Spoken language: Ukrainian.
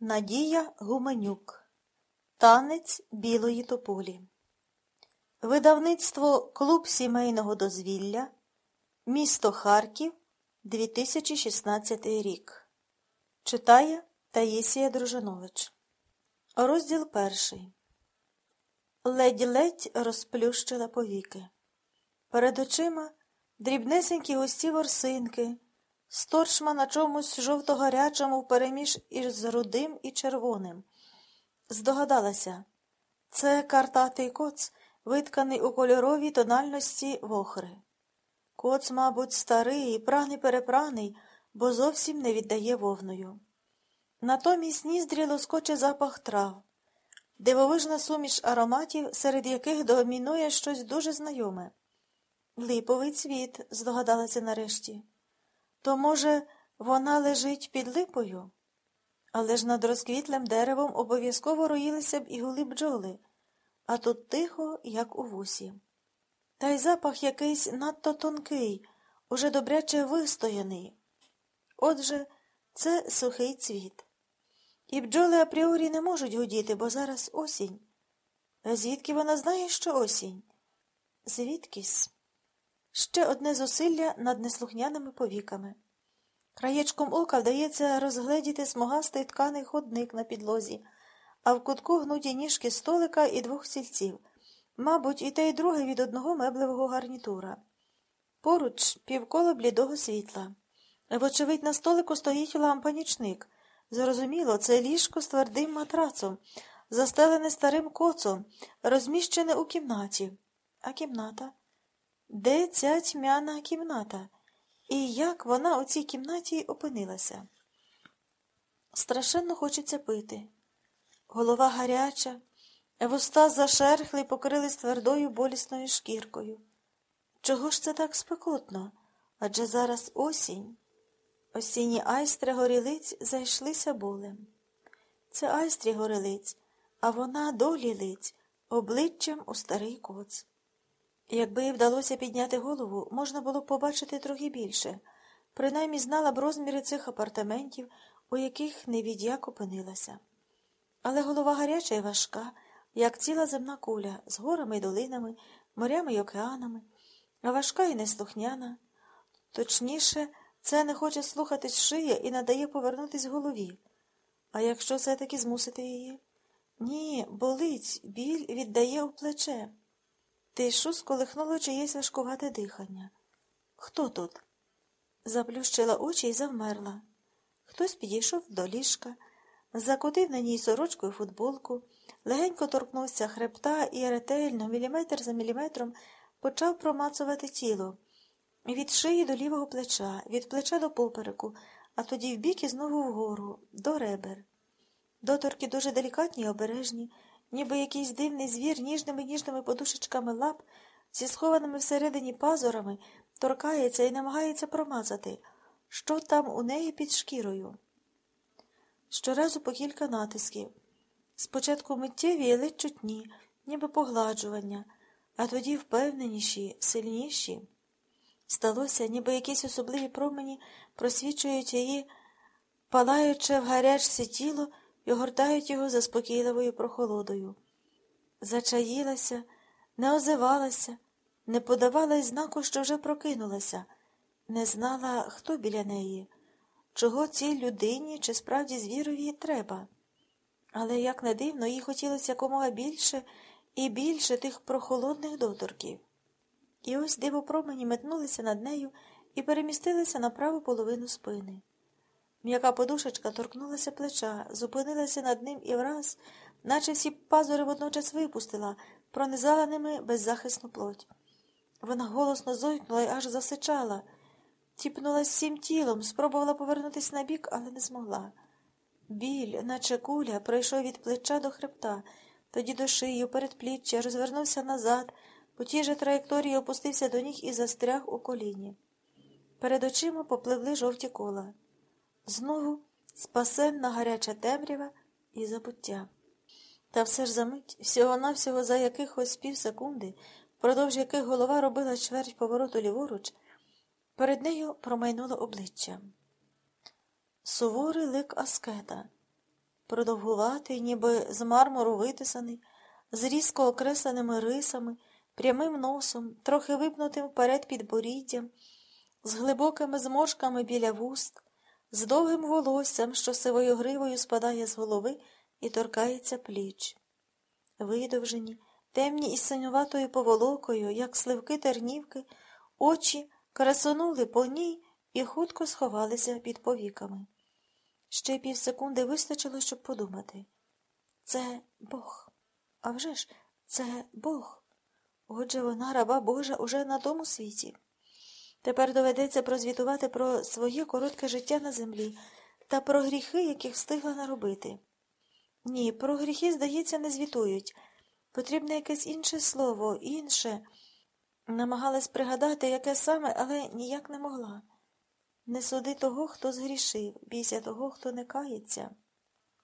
Надія Гуменюк. Танець білої тополі. Видавництво Клуб сімейного дозвілля. Місто Харків. 2016 рік Читає Таїсія Дружанович Розділ перший. Ледь-ледь розплющила повіки. Перед очима дрібнесенькі густі ворсинки, сторчма на чомусь жовто-гарячому впереміж із рудим і червоним. Здогадалася, це картатий коц, витканий у кольоровій тональності вохри. Коц, мабуть, старий, праний перепраний, бо зовсім не віддає вовною. Натомість ніздрі лоскоче запах трав, дивовижна суміш ароматів, серед яких домінує щось дуже знайоме. Липовий цвіт, здогадалася нарешті. То, може, вона лежить під липою? Але ж над розквітлим деревом обов'язково роїлися б і гули бджоли, а тут тихо, як у вусі. Та й запах якийсь надто тонкий, уже добряче вистояний. Отже, це сухий цвіт. І бджоли апріорі не можуть гудіти, бо зараз осінь. А звідки вона знає, що осінь? Звідкись? Ще одне зусилля над неслухняними повіками. Краєчком ока вдається розгледіти смугастий тканий ходник на підлозі, а в кутку гнуті ніжки столика і двох стільців, мабуть, і те й друге від одного меблевого гарнітура. Поруч півколо блідого світла. Вочевидь, на столику стоїть лампа-нічник. Зрозуміло, це ліжко з твердим матрацом, застелене старим коцом, розміщене у кімнаті. А кімната? Де ця тьмяна кімната? І як вона у цій кімнаті опинилася? Страшенно хочеться пити. Голова гаряча, вуста зашерхли покрились твердою болісною шкіркою. Чого ж це так спекотно? Адже зараз осінь. Осінні айстри горілиць зайшлися болем. Це айстрі горілиць, а вона долі лиць, обличчям у старий коц. Якби вдалося підняти голову, можна було б побачити трохи більше, принаймні знала б розміри цих апартаментів, у яких невідяк опинилася. Але голова гаряча і важка, як ціла земна куля, з горами й долинами, морями й океанами, а важка і неслухняна. Точніше, це не хоче слухатись шия і надає повернутись голові. А якщо все таки змусити її? Ні, болить, біль віддає у плече. Тишу сколихнуло чиєсь важкувате дихання. Хто тут? Заплющила очі і завмерла. Хтось підійшов до ліжка, закотив на ній сорочку і футболку, легенько торкнувся хребта і ретельно, міліметр за міліметром, почав промацувати тіло. Від шиї до лівого плеча, від плеча до попереку, а тоді вбік і знову вгору, до ребер. Доторки дуже делікатні й обережні ніби якийсь дивний звір ніжними ніжними подушечками лап, зі схованими всередині пазурами, торкається і намагається промазати, що там у неї під шкірою. Щоразу по кілька натисків. Спочатку миттєві ледь чутні, ніби погладжування, а тоді впевненіші, сильніші. Сталося, ніби якісь особливі промені просвічують її, палаюче в гарячці тіло і огортають його заспокійливою прохолодою. Зачаїлася, не озивалася, не подавала й знаку, що вже прокинулася, не знала, хто біля неї, чого цій людині чи справді звірові треба. Але, як не дивно, їй хотілося якомога більше і більше тих прохолодних доторків. І ось дивопромені метнулися над нею і перемістилися на праву половину спини. М'яка подушечка торкнулася плеча, зупинилася над ним і враз, наче всі пазури водночас випустила, пронизала ними беззахисну плоть. Вона голосно зойкнула і аж засичала, тіпнулась всім тілом, спробувала повернутися на бік, але не змогла. Біль, наче куля, пройшов від плеча до хребта, тоді до шиї, передпліччя, розвернувся назад, по тій же траєкторії опустився до ніг і застряг у коліні. Перед очима попливли жовті кола. Знову спасенна гаряча темрява і забуття. Та все ж за мить, всього-навсього за якихось півсекунди, впродовж яких голова робила чверть повороту ліворуч, перед нею промайнуло обличчя. Суворий лик аскета, продовгуватий, ніби з мармуру витисаний, з різко окресленими рисами, прямим носом, трохи випнутим вперед підборіддям, з глибокими зморшками біля вуст, з довгим волоссям, що сивою гривою спадає з голови і торкається пліч. Видовжені, темні із синюватою поволокою, як сливки тернівки, очі красонули по ній і хутко сховалися під повіками. Ще півсекунди вистачило, щоб подумати. Це Бог. А вже ж, це Бог. Отже, вона, раба Божа, уже на тому світі. Тепер доведеться прозвітувати про своє коротке життя на землі та про гріхи, яких встигла наробити. Ні, про гріхи, здається, не звітують. Потрібне якесь інше слово, інше. Намагалась пригадати, яке саме, але ніяк не могла. Не суди того, хто згрішив, бійся того, хто не кається.